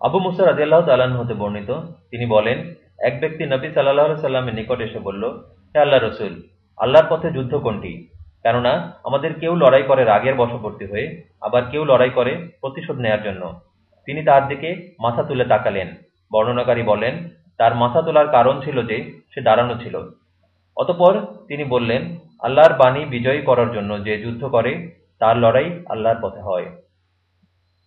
আবু মুসা রাজিয়াল্লাহ তাল্লাহ্ন হতে বর্ণিত, তিনি বলেন, এক ব্যক্তি নবী সাল্লাহ সাল্লামের নিকট এসে বলল, হে আল্লাহ রসুল, আল্লাহর পথে যুদ্ধ কোনটি? কেননা আমাদের কেউ লড়াই করে রাগের বশবর্তী হয়ে, আবার কেউ লড়াই করে প্রতিশোধ নেয়ার জন্য। তিনি তার দিকে মাথা তুলে তাকালেন। বর্ণনাকারী বলেন, তার মাথা তোলার কারণ ছিল যে সে দাঁড়ানো ছিল। অতপর তিনি বললেন, আল্লাহর বাণী বিজয়ী করার জন্য যে যুদ্ধ করে, তার লড়াই আল্লাহর পথে হয়।